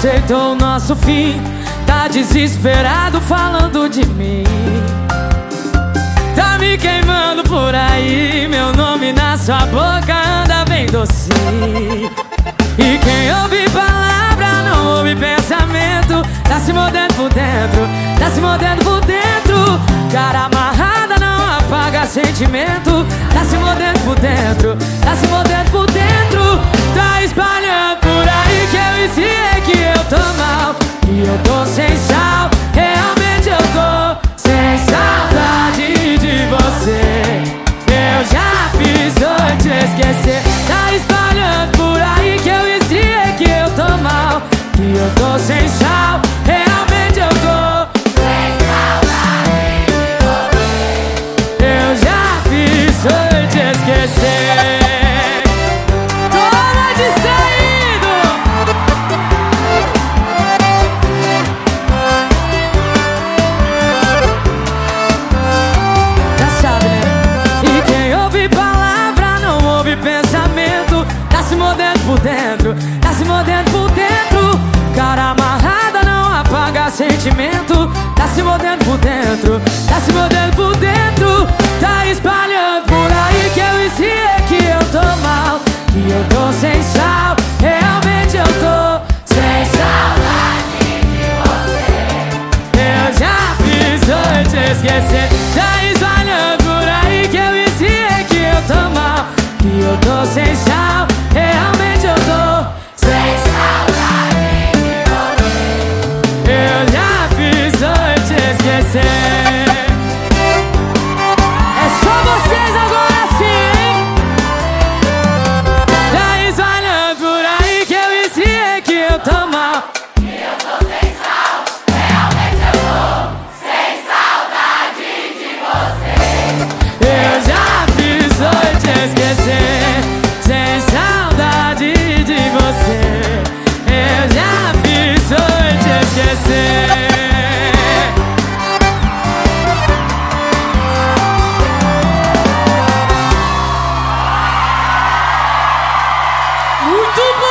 decretou o nosso fim. Tá desesperado falando de mim. Tá me queimando por aí. Meu nome na sua boca anda bem docinho. E quem ouve palavra não ouve pensamento. Tá se mordendo por dentro, tá se mordendo por dentro. Cara amarrada não apaga sentimento eu tô sem sal, realmente eu tô sem saudade de você. Eu já fiz te esquecer. Tá espalhando por aí que eu ensinei que eu tô mal Que eu tô sem sal, por dentro, tá se mordendo por dentro. Cara amarrada não apaga sentimento. Tá se mordendo por dentro, tá se mordendo por dentro. Tá espalhando por aí que eu ensinei que eu tô mal Que eu tô sem sal, realmente eu tô sem saudade de você. Eu já fiz hoje esquecer. Tá espalhando por aí que eu ensinei que eu tô mal Que eu tô sem sal, realmente te Super!